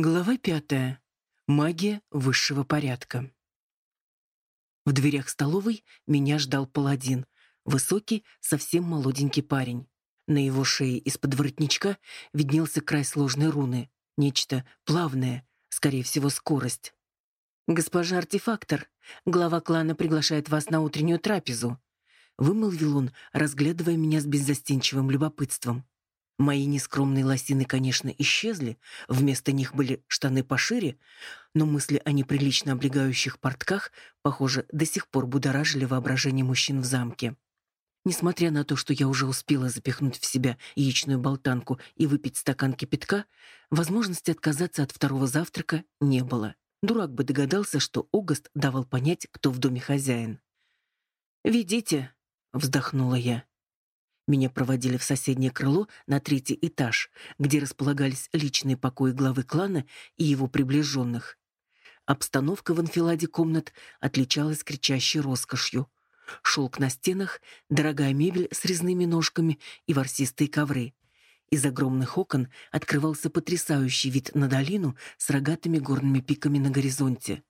Глава пятая. Магия высшего порядка. В дверях столовой меня ждал паладин, высокий, совсем молоденький парень. На его шее из-под воротничка виднелся край сложной руны, нечто плавное, скорее всего, скорость. «Госпожа артефактор, глава клана приглашает вас на утреннюю трапезу», вымолвил он, разглядывая меня с беззастенчивым любопытством. Мои нескромные лосины, конечно, исчезли, вместо них были штаны пошире, но мысли о неприлично облегающих портках, похоже, до сих пор будоражили воображение мужчин в замке. Несмотря на то, что я уже успела запихнуть в себя яичную болтанку и выпить стакан кипятка, возможности отказаться от второго завтрака не было. Дурак бы догадался, что Огост давал понять, кто в доме хозяин. «Ведите», — вздохнула я. Меня проводили в соседнее крыло на третий этаж, где располагались личные покои главы клана и его приближенных. Обстановка в анфиладе комнат отличалась кричащей роскошью. Шелк на стенах, дорогая мебель с резными ножками и ворсистые ковры. Из огромных окон открывался потрясающий вид на долину с рогатыми горными пиками на горизонте.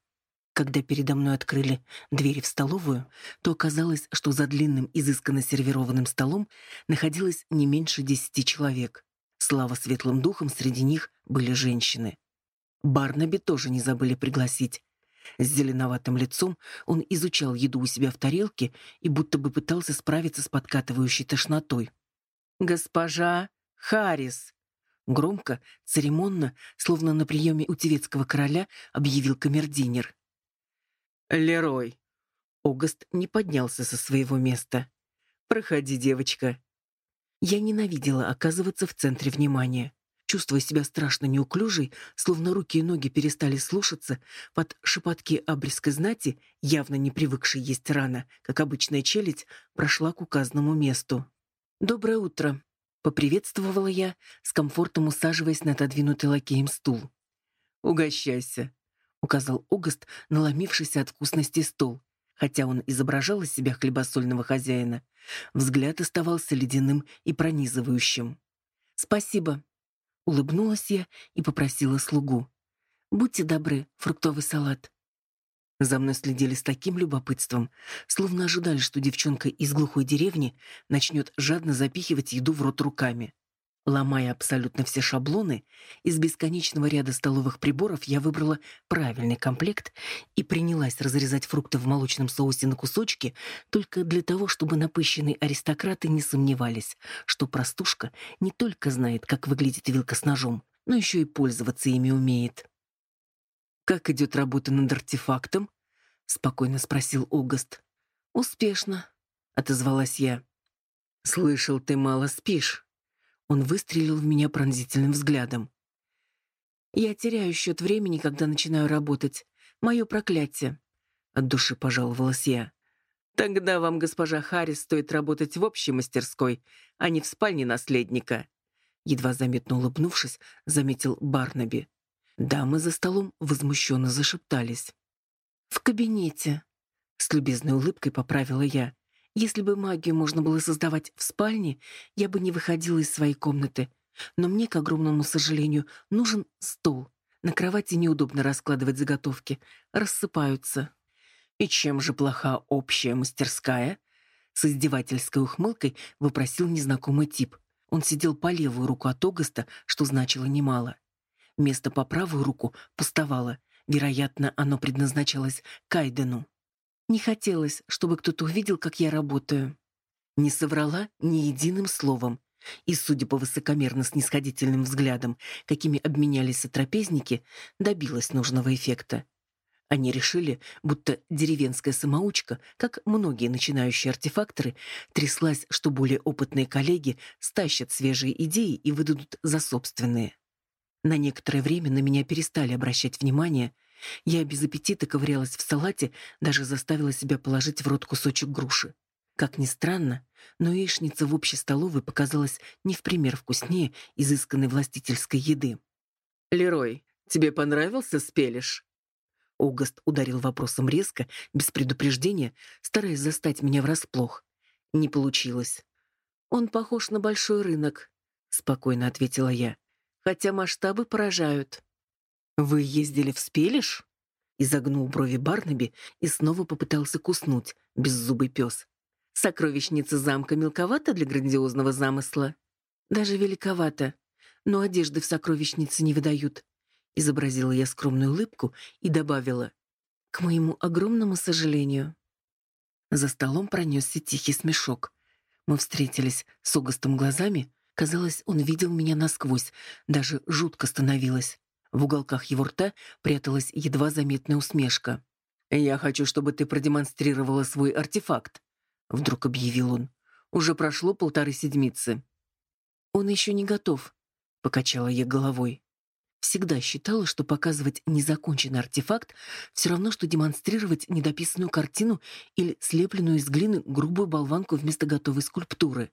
Когда передо мной открыли двери в столовую, то оказалось, что за длинным изысканно сервированным столом находилось не меньше десяти человек. Слава светлым духом, среди них были женщины. Барнаби тоже не забыли пригласить. С зеленоватым лицом он изучал еду у себя в тарелке и будто бы пытался справиться с подкатывающей тошнотой. «Госпожа Харрис!» Громко, церемонно, словно на приеме у тевецкого короля, объявил камердинер. Лерой. Огост не поднялся со своего места. Проходи, девочка. Я ненавидела оказываться в центре внимания. Чувствуя себя страшно неуклюжей, словно руки и ноги перестали слушаться, под шепотки обрезкой знати, явно не привыкшей есть рано, как обычная челядь, прошла к указанному месту. «Доброе утро», — поприветствовала я, с комфортом усаживаясь на отодвинутый лакеем стул. «Угощайся», — указал Огост, наломившийся от вкусности стол. Хотя он изображал из себя хлебосольного хозяина, взгляд оставался ледяным и пронизывающим. «Спасибо», — улыбнулась я и попросила слугу. «Будьте добры, фруктовый салат». За мной следили с таким любопытством, словно ожидали, что девчонка из глухой деревни начнет жадно запихивать еду в рот руками. Ломая абсолютно все шаблоны, из бесконечного ряда столовых приборов я выбрала правильный комплект и принялась разрезать фрукты в молочном соусе на кусочки только для того, чтобы напыщенные аристократы не сомневались, что простушка не только знает, как выглядит вилка с ножом, но еще и пользоваться ими умеет. «Как идет работа над артефактом?» — спокойно спросил Огост. «Успешно», — отозвалась я. «Слышал, ты мало спишь». Он выстрелил в меня пронзительным взглядом. «Я теряю счет времени, когда начинаю работать. Мое проклятие», — от души пожаловалась я. «Тогда вам, госпожа Харрис, стоит работать в общей мастерской, а не в спальне наследника», едва заметно улыбнувшись, заметил Барнаби. Дамы за столом возмущенно зашептались. «В кабинете», — с любезной улыбкой поправила я. Если бы магию можно было создавать в спальне, я бы не выходила из своей комнаты. Но мне, к огромному сожалению, нужен стол. На кровати неудобно раскладывать заготовки. Рассыпаются. И чем же плоха общая мастерская? С издевательской ухмылкой вопросил незнакомый тип. Он сидел по левую руку от Огоста, что значило немало. Место по правую руку пустовало. Вероятно, оно предназначалось Кайдену. Не хотелось, чтобы кто-то увидел, как я работаю. Не соврала ни единым словом. И, судя по высокомерно-снисходительным взглядам, какими обменялись сотрапезники, добилась нужного эффекта. Они решили, будто деревенская самоучка, как многие начинающие артефакторы, тряслась, что более опытные коллеги стащат свежие идеи и выдадут за собственные. На некоторое время на меня перестали обращать внимание — я без аппетита ковырялась в салате, даже заставила себя положить в рот кусочек груши. Как ни странно, но яичница в общей столовой показалась не в пример вкуснее изысканной властительской еды. «Лерой, тебе понравился спелиш?» Огост ударил вопросом резко, без предупреждения, стараясь застать меня врасплох. Не получилось. «Он похож на большой рынок», — спокойно ответила я, «хотя масштабы поражают». «Вы ездили в Спелиш?» Изогнул брови Барнаби и снова попытался куснуть, беззубый пес. «Сокровищница замка мелковата для грандиозного замысла?» «Даже великовато. Но одежды в сокровищнице не выдают». Изобразила я скромную улыбку и добавила. «К моему огромному сожалению». За столом пронесся тихий смешок. Мы встретились с Огостом глазами. Казалось, он видел меня насквозь. Даже жутко становилось. В уголках его рта пряталась едва заметная усмешка. «Я хочу, чтобы ты продемонстрировала свой артефакт», — вдруг объявил он. «Уже прошло полторы седмицы». «Он еще не готов», — покачала я головой. Всегда считала, что показывать незаконченный артефакт все равно, что демонстрировать недописанную картину или слепленную из глины грубую болванку вместо готовой скульптуры.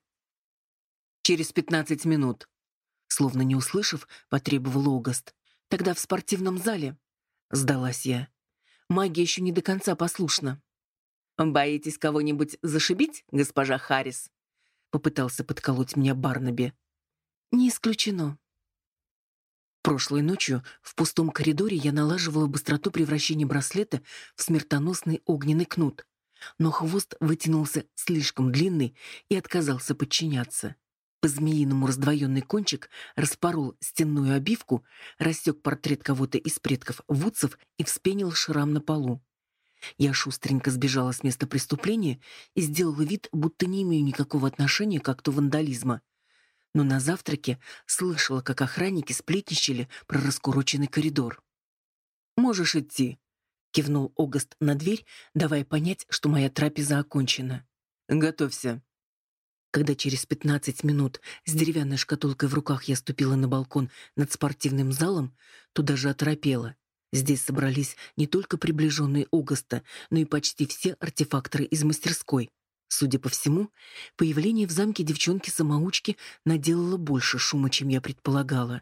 «Через пятнадцать минут», — словно не услышав, потребовал Огост. Тогда в спортивном зале. Сдалась я. Магия еще не до конца послушна. «Боитесь кого-нибудь зашибить, госпожа Харрис?» Попытался подколоть меня Барнаби. «Не исключено». Прошлой ночью в пустом коридоре я налаживала быстроту превращения браслета в смертоносный огненный кнут, но хвост вытянулся слишком длинный и отказался подчиняться. По-змеиному раздвоенный кончик распорол стенную обивку, рассек портрет кого-то из предков Вудсов и вспенил шрам на полу. Я шустренько сбежала с места преступления и сделала вид, будто не имею никакого отношения к акту вандализма. Но на завтраке слышала, как охранники сплетничали про раскуроченный коридор. «Можешь идти», — кивнул Огаст на дверь, давая понять, что моя трапеза окончена. «Готовься. Когда через 15 минут с деревянной шкатулкой в руках я ступила на балкон над спортивным залом, то даже оторопела. Здесь собрались не только приближенные Огоста, но и почти все артефакторы из мастерской. Судя по всему, появление в замке девчонки-самоучки наделало больше шума, чем я предполагала.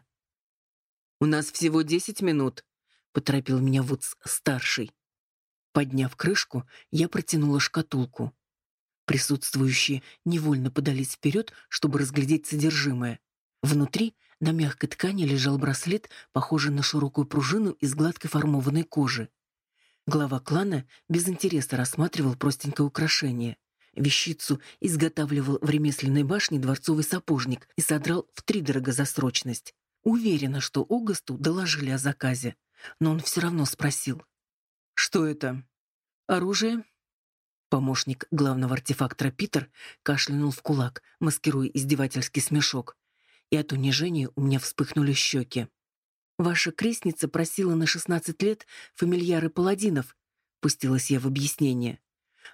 «У нас всего десять минут», — поторопил меня Вудс-старший. Подняв крышку, я протянула шкатулку. Присутствующие невольно подались вперед, чтобы разглядеть содержимое. Внутри на мягкой ткани лежал браслет, похожий на широкую пружину из гладкой формованной кожи. Глава клана без интереса рассматривал простенькое украшение. Вещицу изготавливал в ремесленной башне дворцовый сапожник и содрал втридорого за срочность. Уверена, что Огасту доложили о заказе, но он все равно спросил. «Что это?» «Оружие Помощник главного артефактора Питер кашлянул в кулак, маскируя издевательский смешок. И от унижения у меня вспыхнули щеки. «Ваша крестница просила на шестнадцать лет фамильяры паладинов», — пустилась я в объяснение.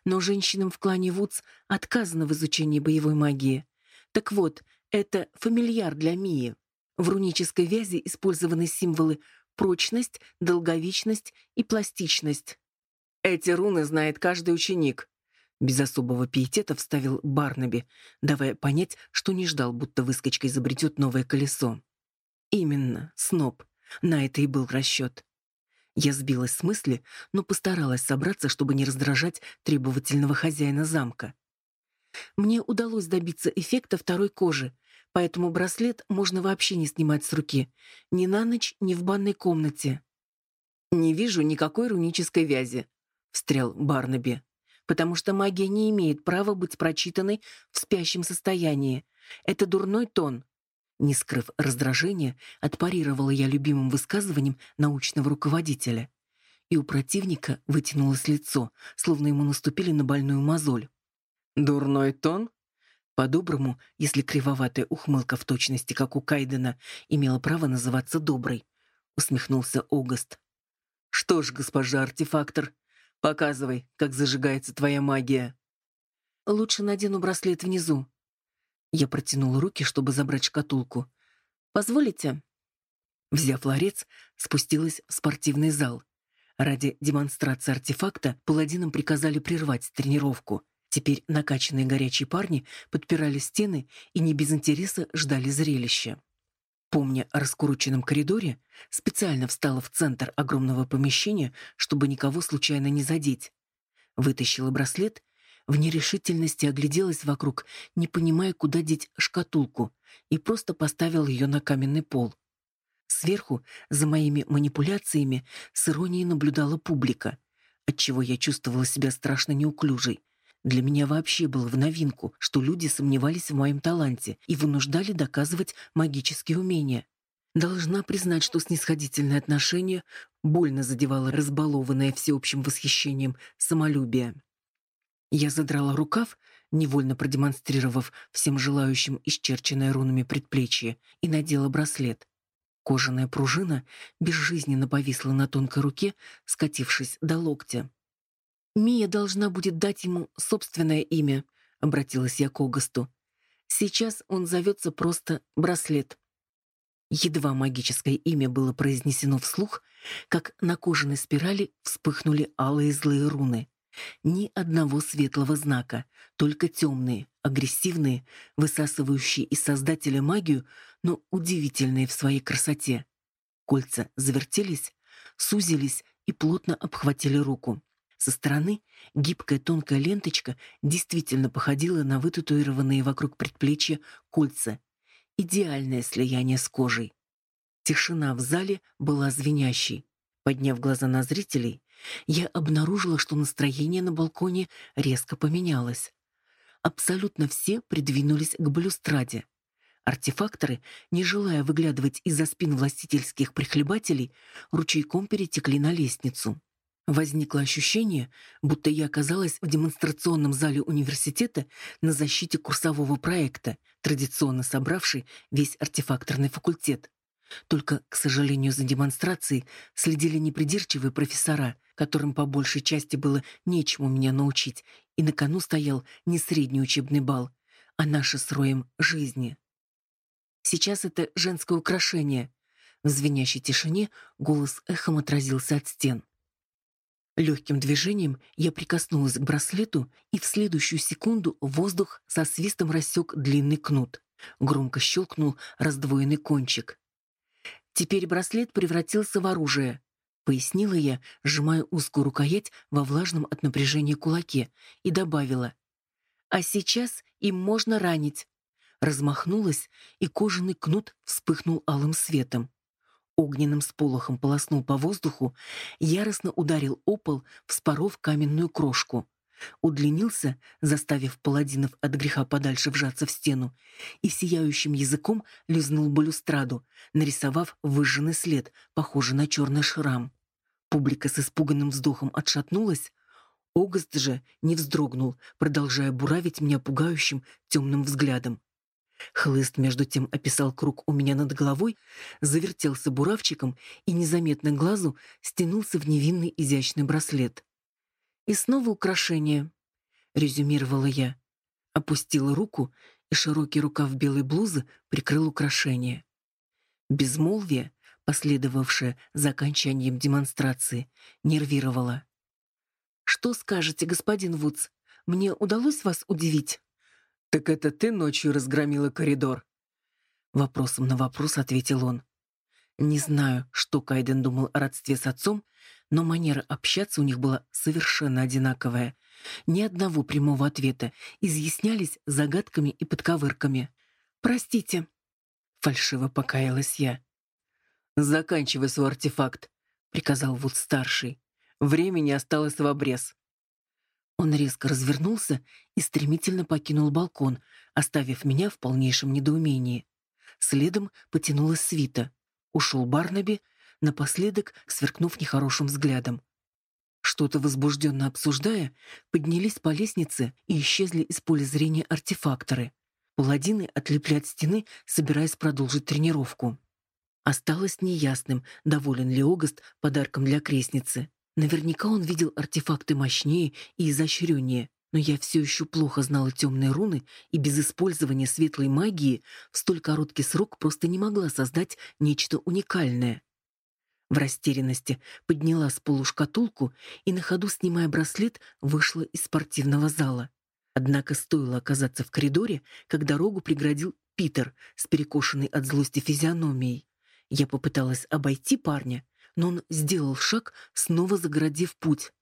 «Но женщинам в клане Вудс отказано в изучении боевой магии. Так вот, это фамильяр для Мии. В рунической вязи использованы символы прочность, долговечность и пластичность. Эти руны знает каждый ученик, без особого пиетета вставил Барнаби, давая понять, что не ждал, будто выскочка изобретет новое колесо. Именно, сноб. На это и был расчет. Я сбилась с мысли, но постаралась собраться, чтобы не раздражать требовательного хозяина замка. Мне удалось добиться эффекта второй кожи, поэтому браслет можно вообще не снимать с руки. Ни на ночь, ни в банной комнате. «Не вижу никакой рунической вязи», — встрял Барнаби потому что магия не имеет права быть прочитанной в спящем состоянии. Это дурной тон. Не скрыв раздражения, отпарировала я любимым высказыванием научного руководителя. И у противника вытянулось лицо, словно ему наступили на больную мозоль. «Дурной тон?» По-доброму, если кривоватая ухмылка в точности, как у Кайдена, имела право называться доброй, усмехнулся Огост. «Что ж, госпожа артефактор, Показывай, как зажигается твоя магия. Лучше надену браслет внизу. Я протянула руки, чтобы забрать шкатулку. Позволите? Взяв ларец, спустилась в спортивный зал. Ради демонстрации артефакта паладинам приказали прервать тренировку. Теперь накачанные горячие парни подпирали стены и не без интереса ждали зрелища. Помня о раскуроченном коридоре, специально встала в центр огромного помещения, чтобы никого случайно не задеть. Вытащила браслет, в нерешительности огляделась вокруг, не понимая, куда деть шкатулку, и просто поставила ее на каменный пол. Сверху, за моими манипуляциями, с иронией наблюдала публика, отчего я чувствовала себя страшно неуклюжей. Для меня вообще было в новинку, что люди сомневались в моем таланте и вынуждали доказывать магические умения. Должна признать, что снисходительное отношение больно задевало разбалованное всеобщим восхищением самолюбие. Я задрала рукав, невольно продемонстрировав всем желающим исчерченное рунами предплечье, и надела браслет. Кожаная пружина безжизненно повисла на тонкой руке, скатившись до локтя. «Мия должна будет дать ему собственное имя», — обратилась я к Огасту. «Сейчас он зовется просто Браслет». Едва магическое имя было произнесено вслух, как на кожаной спирали вспыхнули алые злые руны. Ни одного светлого знака, только темные, агрессивные, высасывающие из Создателя магию, но удивительные в своей красоте. Кольца завертелись, сузились и плотно обхватили руку. Со стороны гибкая тонкая ленточка действительно походила на вытатуированные вокруг предплечья кольца, идеальное слияние с кожей. Тишина в зале была звенящей. Подняв глаза на зрителей, я обнаружила, что настроение на балконе резко поменялось. Абсолютно все придвинулись к балюстраде. Артефакторы, не желая выглядывать из-за спин властительских прихлебателей, ручейком перетекли на лестницу. Возникло ощущение, будто я оказалась в демонстрационном зале университета на защите курсового проекта, традиционно собравший весь артефакторный факультет. Только, к сожалению, за демонстрацией следили непридирчивые профессора, которым по большей части было нечему меня научить, и на кону стоял не средний учебный бал, а наша с Роем жизни. Сейчас это женское украшение. В звенящей тишине голос эхом отразился от стен. Легким движением я прикоснулась к браслету, и в следующую секунду воздух со свистом рассек длинный кнут. Громко щелкнул раздвоенный кончик. Теперь браслет превратился в оружие, пояснила я, сжимая узкую рукоять во влажном от напряжения кулаке, и добавила: "А сейчас им можно ранить". Размахнулась, и кожаный кнут вспыхнул алым светом огненным сполохом полоснул по воздуху, яростно ударил о пол, вспоров каменную крошку. Удлинился, заставив паладинов от греха подальше вжаться в стену, и сияющим языком лизнул балюстраду, нарисовав выжженный след, похожий на черный шрам. Публика с испуганным вздохом отшатнулась, Огост же не вздрогнул, продолжая буравить меня пугающим темным взглядом. Хлыст между тем описал круг у меня над головой, завертелся буравчиком и незаметно глазу стянулся в невинный изящный браслет. И снова украшение, резюмировала я. Опустила руку, и широкий рукав белой блузы прикрыл украшение. Безмолвие, последовавшее за окончанием демонстрации, нервировало. Что скажете, господин Вудс? Мне удалось вас удивить? «Так это ты ночью разгромила коридор?» Вопросом на вопрос ответил он. Не знаю, что Кайден думал о родстве с отцом, но манера общаться у них была совершенно одинаковая. Ни одного прямого ответа, изъяснялись загадками и подковырками. «Простите», — фальшиво покаялась я. «Заканчивай свой артефакт», — приказал Вуд-старший. «Времени осталось в обрез». Он резко развернулся и стремительно покинул балкон, оставив меня в полнейшем недоумении. Следом потянулась свита. Ушел Барнаби, напоследок сверкнув нехорошим взглядом. Что-то возбужденно обсуждая, поднялись по лестнице и исчезли из поля зрения артефакторы. Паладины отлепли от стены, собираясь продолжить тренировку. Осталось неясным, доволен ли Огост подарком для крестницы. Наверняка он видел артефакты мощнее и изощреннее, но я все еще плохо знала темные руны и без использования светлой магии в столь короткий срок просто не могла создать нечто уникальное. В растерянности подняла с полу шкатулку и на ходу, снимая браслет, вышла из спортивного зала. Однако стоило оказаться в коридоре, как дорогу преградил Питер с перекошенной от злости физиономией. Я попыталась обойти парня, но он сделал шаг, снова загородив путь.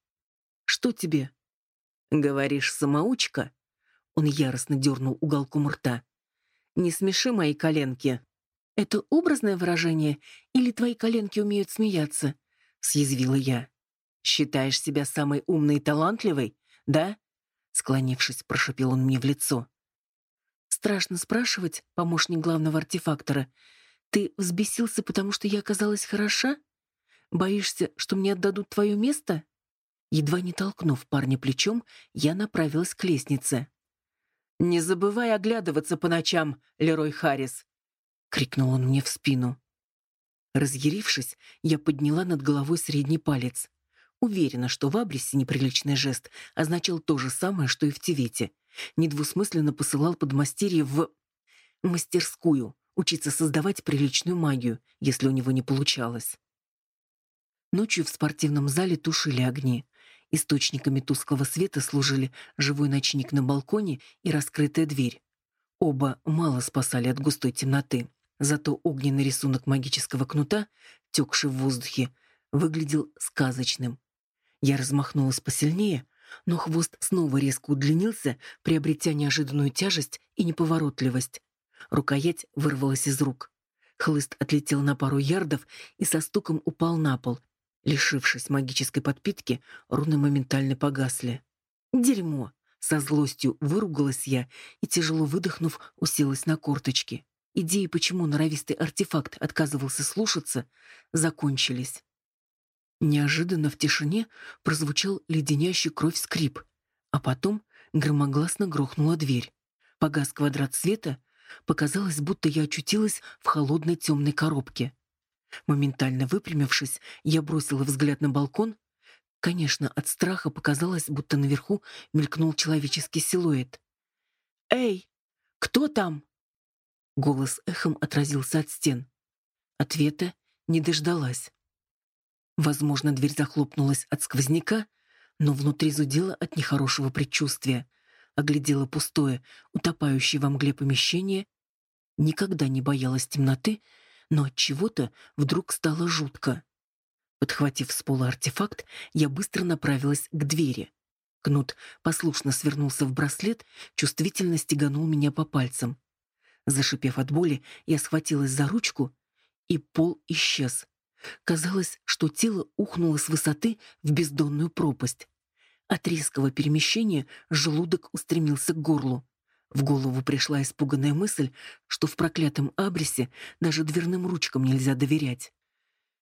«Что тебе?» «Говоришь, самоучка?» Он яростно дернул уголком рта. «Не смеши мои коленки». Это образное выражение или твои коленки умеют смеяться?» — съязвила я. «Считаешь себя самой умной и талантливой, да?» Склонившись, прошипел он мне в лицо. «Страшно спрашивать, помощник главного артефактора. Ты взбесился, потому что я оказалась хороша? Боишься, что мне отдадут твое место?» Едва не толкнув парня плечом, я направилась к лестнице. «Не забывай оглядываться по ночам, Лерой Харрис!» — крикнул он мне в спину. Разъярившись, я подняла над головой средний палец. Уверена, что в Абрисе неприличный жест означал то же самое, что и в Тивете. Недвусмысленно посылал подмастерье в... мастерскую, учиться создавать приличную магию, если у него не получалось. Ночью в спортивном зале тушили огни. Источниками тусклого света служили живой ночник на балконе и раскрытая дверь. Оба мало спасали от густой темноты. Зато огненный рисунок магического кнута, текший в воздухе, выглядел сказочным. Я размахнулась посильнее, но хвост снова резко удлинился, приобретя неожиданную тяжесть и неповоротливость. Рукоять вырвалась из рук. Хлыст отлетел на пару ярдов и со стуком упал на пол. Лишившись магической подпитки, руны моментально погасли. «Дерьмо!» — со злостью выругалась я и, тяжело выдохнув, уселась на корточки. Идеи, почему норовистый артефакт отказывался слушаться, закончились. Неожиданно в тишине прозвучал леденящий кровь скрип, а потом громогласно грохнула дверь. Погас квадрат света, показалось, будто я очутилась в холодной темной коробке. Моментально выпрямившись, я бросила взгляд на балкон. Конечно, от страха показалось, будто наверху мелькнул человеческий силуэт. «Эй, кто там?» Голос эхом отразился от стен. Ответа не дождалась. Возможно, дверь захлопнулась от сквозняка, но внутри зудела от нехорошего предчувствия. Оглядела пустое, утопающее во мгле помещение. Никогда не боялась темноты, но от чего-то вдруг стало жутко. Подхватив с пола артефакт, я быстро направилась к двери. Кнут послушно свернулся в браслет, чувствительно стеганул меня по пальцам. Зашипев от боли, я схватилась за ручку, и пол исчез. Казалось, что тело ухнуло с высоты в бездонную пропасть. От резкого перемещения желудок устремился к горлу. В голову пришла испуганная мысль, что в проклятом абресе даже дверным ручкам нельзя доверять.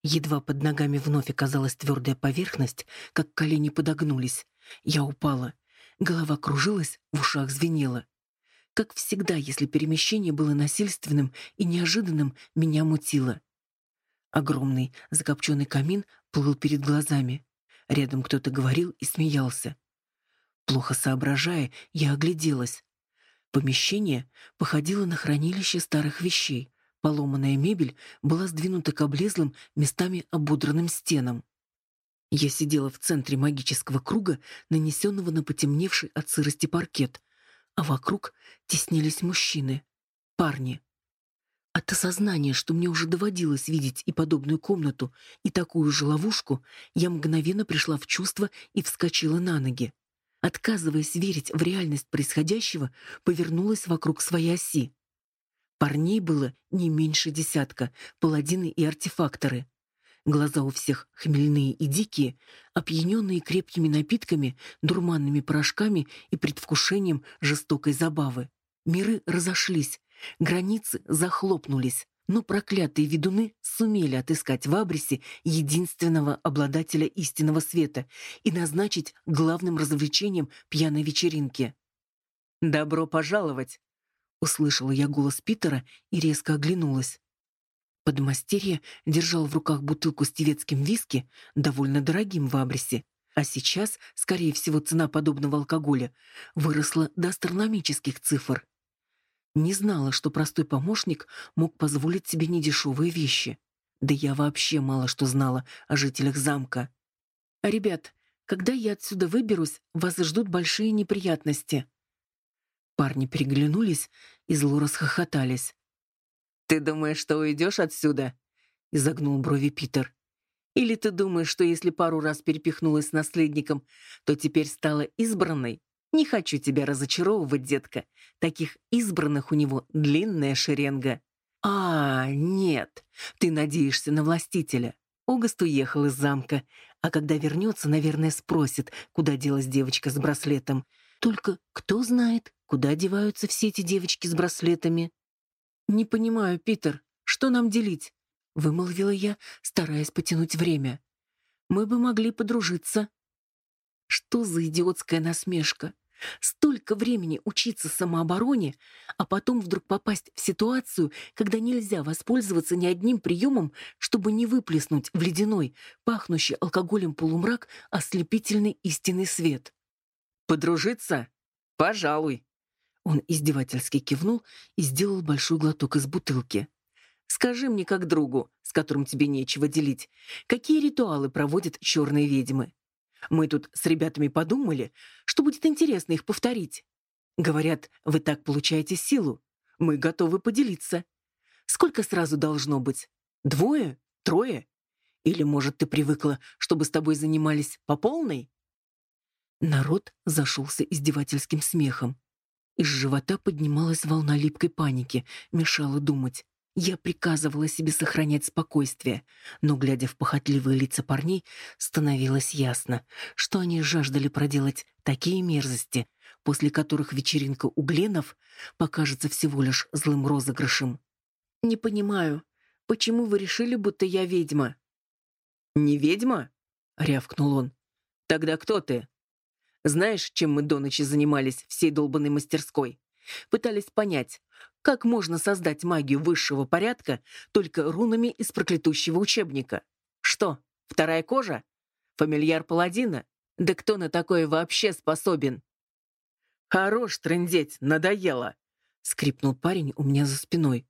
Едва под ногами вновь оказалась твердая поверхность, как колени подогнулись. Я упала. Голова кружилась, в ушах звенело. Как всегда, если перемещение было насильственным и неожиданным, меня мутило. Огромный закопченный камин плыл перед глазами. Рядом кто-то говорил и смеялся. Плохо соображая, я огляделась. Помещение походило на хранилище старых вещей. Поломанная мебель была сдвинута к облезлым, местами ободранным стенам. Я сидела в центре магического круга, нанесенного на потемневший от сырости паркет, а вокруг теснились мужчины, парни. От осознания, что мне уже доводилось видеть и подобную комнату, и такую же ловушку, я мгновенно пришла в чувство и вскочила на ноги. Отказываясь верить в реальность происходящего, повернулась вокруг своей оси. Парней было не меньше десятка, паладины и артефакторы. Глаза у всех хмельные и дикие, опьяненные крепкими напитками, дурманными порошками и предвкушением жестокой забавы. Миры разошлись, границы захлопнулись, но проклятые ведуны сумели отыскать в Абрисе единственного обладателя истинного света и назначить главным развлечением пьяной вечеринки. «Добро пожаловать!» — услышала я голос Питера и резко оглянулась. Подмастерье держал в руках бутылку с тевецким виски, довольно дорогим в Абрисе, а сейчас, скорее всего, цена подобного алкоголя выросла до астрономических цифр. Не знала, что простой помощник мог позволить себе недешевые вещи. Да я вообще мало что знала о жителях замка. «Ребят, когда я отсюда выберусь, вас ждут большие неприятности». Парни переглянулись и зло расхохотались. «Ты думаешь, что уйдешь отсюда?» — изогнул брови Питер. «Или ты думаешь, что если пару раз перепихнулась с наследником, то теперь стала избранной? Не хочу тебя разочаровывать, детка. Таких избранных у него длинная шеренга». А, нет, ты надеешься на властителя. Огост уехал из замка, а когда вернется, наверное, спросит, куда делась девочка с браслетом. Только кто знает, куда деваются все эти девочки с браслетами? «Не понимаю, Питер, что нам делить?» — вымолвила я, стараясь потянуть время. «Мы бы могли подружиться». Что за идиотская насмешка? Столько времени учиться самообороне, а потом вдруг попасть в ситуацию, когда нельзя воспользоваться ни одним приемом, чтобы не выплеснуть в ледяной, пахнущий алкоголем полумрак, ослепительный истинный свет. «Подружиться? Пожалуй», он издевательски кивнул и сделал большой глоток из бутылки. «Скажи мне, как другу, с которым тебе нечего делить, какие ритуалы проводят черные ведьмы? Мы тут с ребятами подумали, что будет интересно их повторить. Говорят, вы так получаете силу. Мы готовы поделиться. Сколько сразу должно быть? Двое? Трое? Или, может, ты привыкла, чтобы с тобой занимались по полной?» Народ зашелся издевательским смехом. Из живота поднималась волна липкой паники, мешала думать. Я приказывала себе сохранять спокойствие, но, глядя в похотливые лица парней, становилось ясно, что они жаждали проделать такие мерзости, после которых вечеринка у Гленов покажется всего лишь злым розыгрышем. «Не понимаю, почему вы решили, будто я ведьма?» «Не ведьма?» — рявкнул он. «Тогда кто ты?» Знаешь, чем мы до ночи занимались всей долбанной мастерской? Пытались понять, как можно создать магию высшего порядка только рунами из проклятущего учебника. Что, вторая кожа? Фамильяр паладина? Да кто на такое вообще способен? Хорош трындеть, надоело, скрипнул парень у меня за спиной.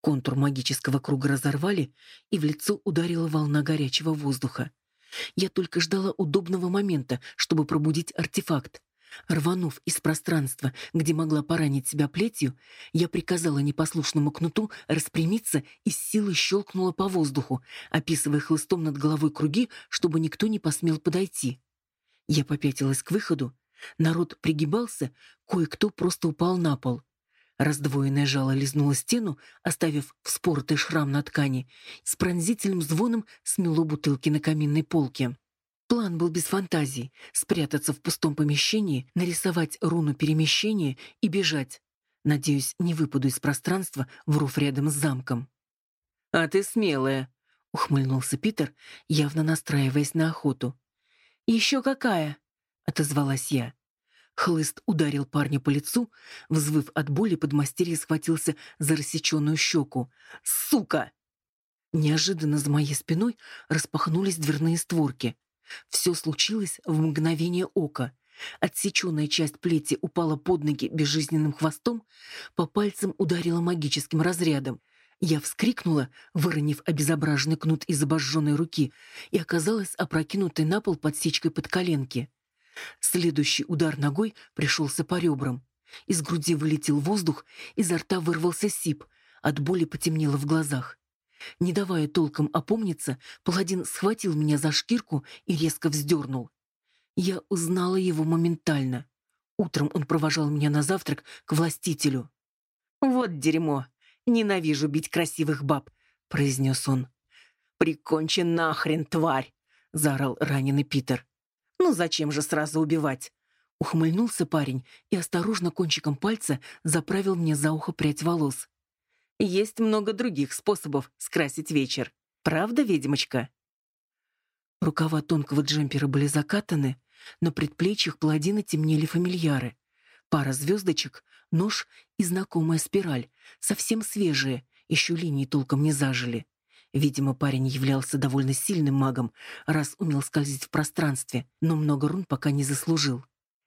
Контур магического круга разорвали, и в лицо ударила волна горячего воздуха. Я только ждала удобного момента, чтобы пробудить артефакт. Рванув из пространства, где могла поранить себя плетью, я приказала непослушному кнуту распрямиться и с силой щелкнула по воздуху, описывая хлыстом над головой круги, чтобы никто не посмел подойти. Я попятилась к выходу. Народ пригибался, кое-кто просто упал на пол. Раздвоенное жало лизнуло стену, оставив вспоротый шрам на ткани, с пронзительным звоном смело бутылки на каминной полке. План был без фантазий — спрятаться в пустом помещении, нарисовать руну перемещения и бежать. Надеюсь, не выпаду из пространства, врув рядом с замком. «А ты смелая», — ухмыльнулся Питер, явно настраиваясь на охоту. «Еще какая?» — отозвалась я. Хлыст ударил парня по лицу, взвыв от боли, подмастерье схватился за рассеченную щеку. «Сука!» Неожиданно за моей спиной распахнулись дверные створки. Все случилось в мгновение ока. Отсеченная часть плети упала под ноги безжизненным хвостом, по пальцам ударила магическим разрядом. Я вскрикнула, выронив обезображенный кнут из обожженной руки, и оказалась опрокинутой на пол подсечкой под коленки. Следующий удар ногой пришелся по ребрам. Из груди вылетел воздух, изо рта вырвался сип, от боли потемнело в глазах. Не давая толком опомниться, паладин схватил меня за шкирку и резко вздернул. Я узнала его моментально. Утром он провожал меня на завтрак к властителю. «Вот дерьмо! Ненавижу бить красивых баб!» — произнес он. «Прикончи нахрен, тварь!» — заорал раненый Питер. Ну зачем же сразу убивать? Ухмыльнулся парень и осторожно кончиком пальца заправил мне за ухо прядь волос. Есть много других способов скрасить вечер. Правда, ведьмочка? Рукава тонкого джемпера были закатаны, на предплечьях паладина темнели фамильяры. Пара звездочек, нож и знакомая спираль, совсем свежие, еще линии толком не зажили. Видимо, парень являлся довольно сильным магом, раз умел скользить в пространстве, но много рун пока не заслужил.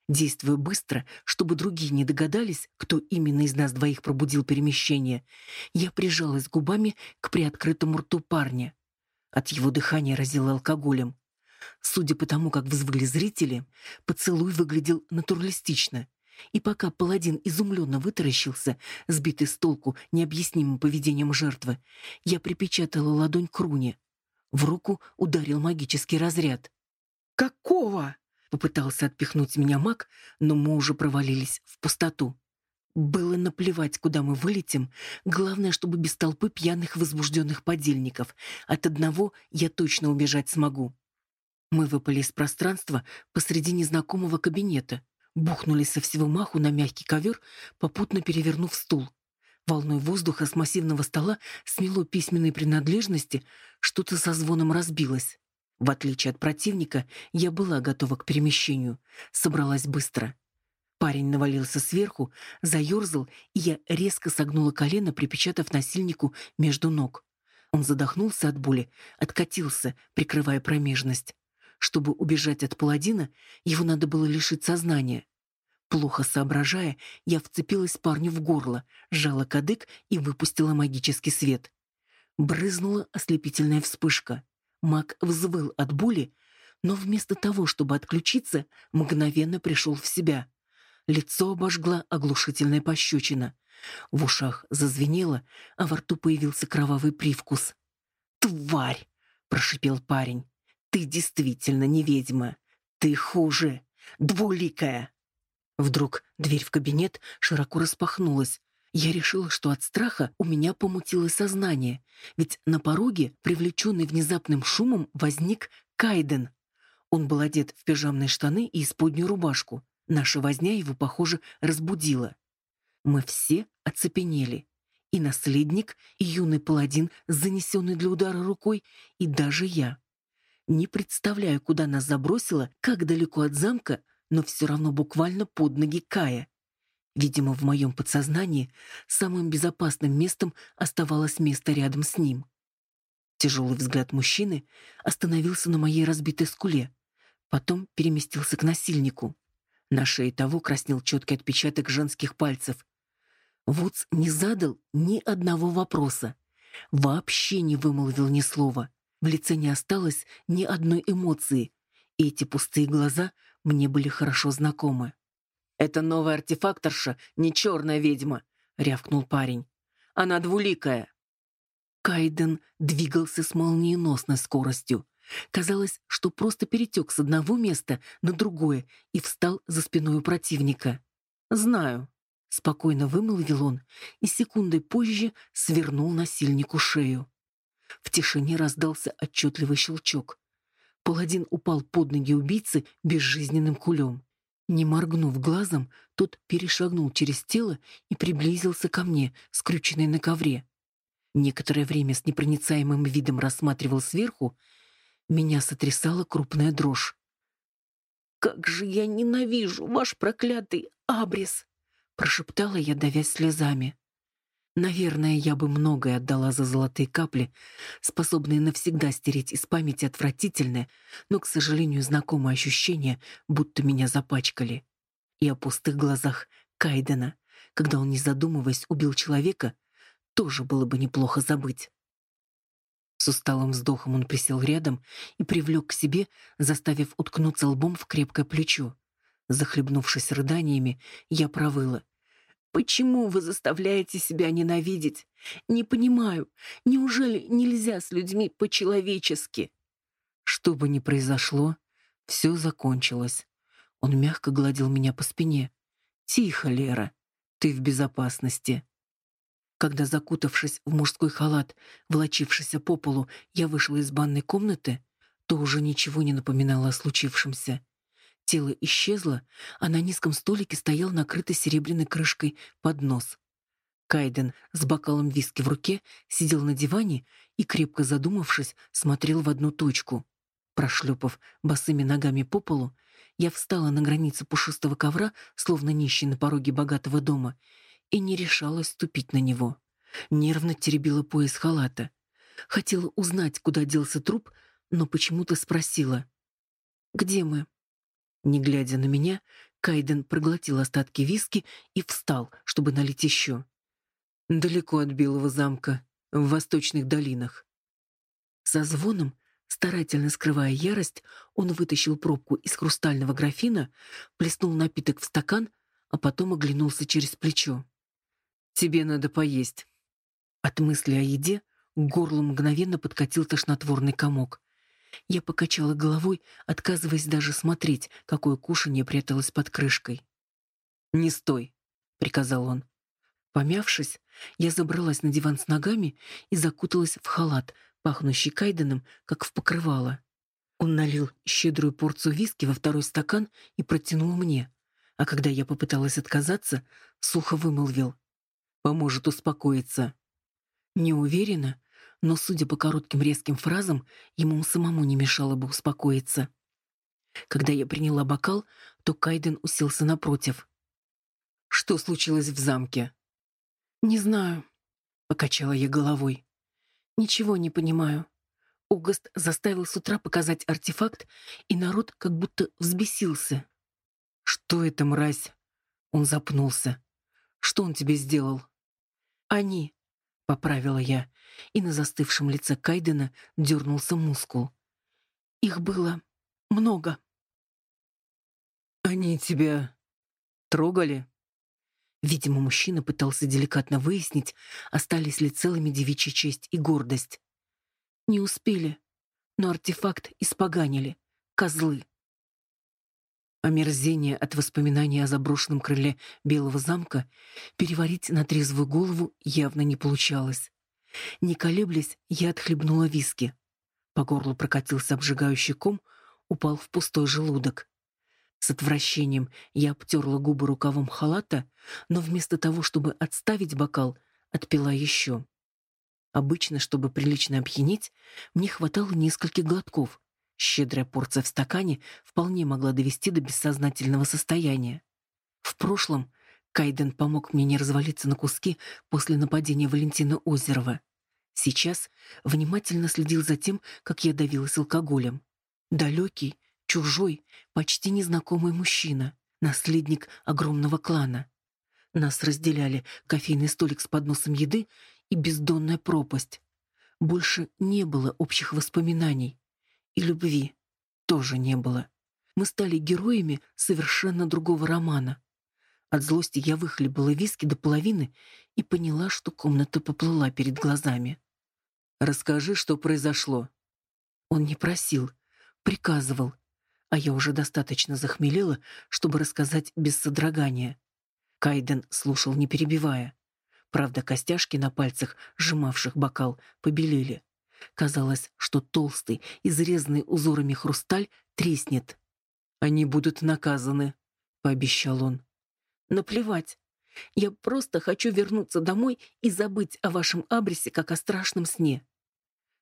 Действуя быстро, чтобы другие не догадались, кто именно из нас двоих пробудил перемещение, я прижалась губами к приоткрытому рту парня. От его дыхания разило алкоголем. Судя по тому, как взвыли зрители, поцелуй выглядел натуралистично — и пока паладин изумленно вытаращился, сбитый с толку необъяснимым поведением жертвы, я припечатала ладонь к руне. В руку ударил магический разряд. «Какого?» — попытался отпихнуть меня маг, но мы уже провалились в пустоту. Было наплевать, куда мы вылетим, главное, чтобы без толпы пьяных возбужденных подельников. От одного я точно убежать смогу. Мы выпали из пространства посреди незнакомого кабинета, бухнули со всего маху на мягкий ковер, попутно перевернув стул. Волной воздуха с массивного стола смело письменные принадлежности, что-то со звоном разбилось. В отличие от противника, я была готова к перемещению, собралась быстро. Парень навалился сверху, заерзал, и я резко согнула колено, припечатав насильнику между ног. Он задохнулся от боли, откатился, прикрывая промежность. Чтобы убежать от паладина, его надо было лишить сознания. Плохо соображая, я вцепилась парню в горло, сжала кадык и выпустила магический свет. Брызнула ослепительная вспышка. Маг взвыл от боли, но вместо того, чтобы отключиться, мгновенно пришел в себя. Лицо обожгла оглушительная пощечина. В ушах зазвенело, а во рту появился кровавый привкус. «Тварь!» — прошипел парень. «Ты действительно не ведьма. Ты хуже. Двуликая!» Вдруг дверь в кабинет широко распахнулась. Я решила, что от страха у меня помутилось сознание, ведь на пороге, привлеченный внезапным шумом, возник Кайден. Он был одет в пижамные штаны и исподнюю рубашку. Наша возня его, похоже, разбудила. Мы все оцепенели. И наследник, и юный паладин, занесенный для удара рукой, и даже я. Не представляю, куда нас забросило, как далеко от замка но все равно буквально под ноги Кая. Видимо, в моем подсознании самым безопасным местом оставалось место рядом с ним. Тяжелый взгляд мужчины остановился на моей разбитой скуле, потом переместился к насильнику. На шее того краснел четкий отпечаток женских пальцев. Вудс не задал ни одного вопроса, вообще не вымолвил ни слова. В лице не осталось ни одной эмоции, и эти пустые глаза — мне были хорошо знакомы. «Это новая артефакторша, не черная ведьма», — рявкнул парень. «Она двуликая». Кайден двигался с молниеносной скоростью. Казалось, что просто перетек с одного места на другое и встал за спиной у противника. «Знаю», — спокойно вымолвил он и секундой позже свернул насильнику шею. В тишине раздался отчетливый щелчок. Паладин упал под ноги убийцы безжизненным кулем. Не моргнув глазом, тот перешагнул через тело и приблизился ко мне, скрюченный на ковре. Некоторое время с непроницаемым видом рассматривал сверху, меня сотрясала крупная дрожь. «Как же я ненавижу ваш проклятый абрис!» — прошептала я, давясь слезами. Наверное, я бы многое отдала за золотые капли, способные навсегда стереть из памяти отвратительное, но, к сожалению, знакомое ощущение, будто меня запачкали. И о пустых глазах Кайдена, когда он, не задумываясь, убил человека, тоже было бы неплохо забыть. С усталым вздохом он присел рядом и привлек к себе, заставив уткнуться лбом в крепкое плечо. Захлебнувшись рыданиями, я провыла. Почему вы заставляете себя ненавидеть? Не понимаю. Неужели нельзя с людьми по-человечески? Что бы ни произошло, все закончилось. Он мягко гладил меня по спине. Тихо, Лера. Ты в безопасности. Когда, закутавшись в мужской халат, волочившийся по полу, я вышла из банной комнаты, то уже ничего не напоминало о случившемся. Тело исчезло, а на низком столике стоял накрытый серебряной крышкой поднос. Кайден с бокалом виски в руке сидел на диване и, крепко задумавшись, смотрел в одну точку. Прошлепав босыми ногами по полу, я встала на границе пушистого ковра, словно нищий на пороге богатого дома, и не решалась ступить на него. Нервно теребила пояс халата. Хотела узнать, куда делся труп, но почему-то спросила. «Где мы?» Не глядя на меня, Кайден проглотил остатки виски и встал, чтобы налить еще. Далеко от Белого замка, в восточных долинах. Со звоном, старательно скрывая ярость, он вытащил пробку из хрустального графина, плеснул напиток в стакан, а потом оглянулся через плечо. «Тебе надо поесть». От мысли о еде к горлу мгновенно подкатил тошнотворный комок. Я покачала головой, отказываясь даже смотреть, какое кушанье пряталось под крышкой. «Не стой!» приказал он. Помявшись, я забралась на диван с ногами и закуталась в халат, пахнущий кайденом, как в покрывало. Он налил щедрую порцию виски во второй стакан и протянул мне, а когда я попыталась отказаться, сухо вымолвил. «Поможет успокоиться». Не уверена, но, судя по коротким резким фразам, ему самому не мешало бы успокоиться. Когда я приняла бокал, то Кайден уселся напротив. «Что случилось в замке?» «Не знаю», — покачала я головой. «Ничего не понимаю. Огост заставил с утра показать артефакт, и народ как будто взбесился. «Что это, мразь?» Он запнулся. «Что он тебе сделал?» «Они», — поправила я, и на застывшем лице Кайдена дернулся мускул. «Их было много». «Они тебя трогали?» Видимо, мужчина пытался деликатно выяснить, остались ли целыми девичья честь и гордость. Не успели, но артефакт испоганили. Козлы. Омерзение от воспоминания о заброшенном крыле Белого замка переварить на трезвую голову явно не получалось. Не колеблясь, я отхлебнула виски. По горлу прокатился обжигающий ком, упал в пустой желудок. С отвращением я обтерла губы рукавом халата, но вместо того, чтобы отставить бокал, отпила еще. Обычно, чтобы прилично опьянеть, мне хватало нескольких глотков. Щедрая порция в стакане вполне могла довести до бессознательного состояния. В прошлом Кайден помог мне не развалиться на куски после нападения Валентина Озерова. Сейчас внимательно следил за тем, как я давилась алкоголем. Далекий, чужой, почти незнакомый мужчина, наследник огромного клана. Нас разделяли кофейный столик с подносом еды и бездонная пропасть. Больше не было общих воспоминаний. И любви тоже не было. Мы стали героями совершенно другого романа. От злости я выхлебала виски до половины и поняла, что комната поплыла перед глазами. «Расскажи, что произошло». Он не просил, приказывал, а я уже достаточно захмелела, чтобы рассказать без содрогания. Кайден слушал, не перебивая. Правда, костяшки на пальцах, сжимавших бокал, побелели. Казалось, что толстый, изрезанный узорами хрусталь треснет. «Они будут наказаны», — пообещал он. «Наплевать. Я просто хочу вернуться домой и забыть о вашем абресе, как о страшном сне».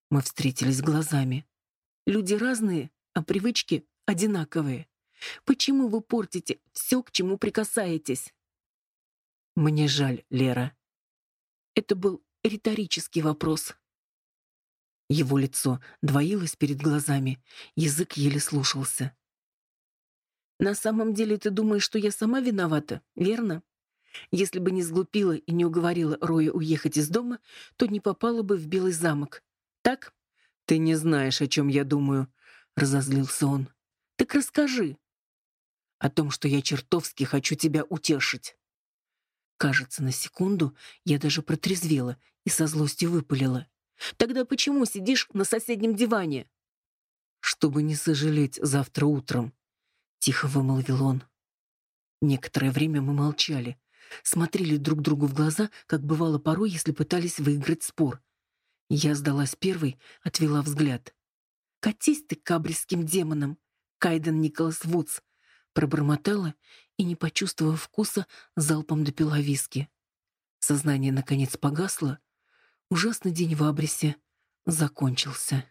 Мы встретились глазами. Люди разные, а привычки одинаковые. Почему вы портите все, к чему прикасаетесь? Мне жаль, Лера. Это был риторический вопрос. Его лицо двоилось перед глазами, язык еле слушался. «На самом деле ты думаешь, что я сама виновата, верно? Если бы не сглупила и не уговорила Роя уехать из дома, то не попала бы в Белый замок. Так?» «Ты не знаешь, о чем я думаю», — разозлился он. «Так расскажи». «О том, что я чертовски хочу тебя утешить». Кажется, на секунду я даже протрезвела и со злостью выпалила. «Тогда почему сидишь на соседнем диване?» «Чтобы не сожалеть завтра утром», — тихо вымолвил он. Некоторое время мы молчали, смотрели друг другу в глаза, как бывало порой, если пытались выиграть спор. Я сдалась первой, отвела взгляд. «Катись ты к абрисским демонам, Кайден Николас Вудс!» Пробормотала и, не почувствовав вкуса, залпом допила виски. Сознание, наконец, погасло. Ужасный день в Абрисе закончился.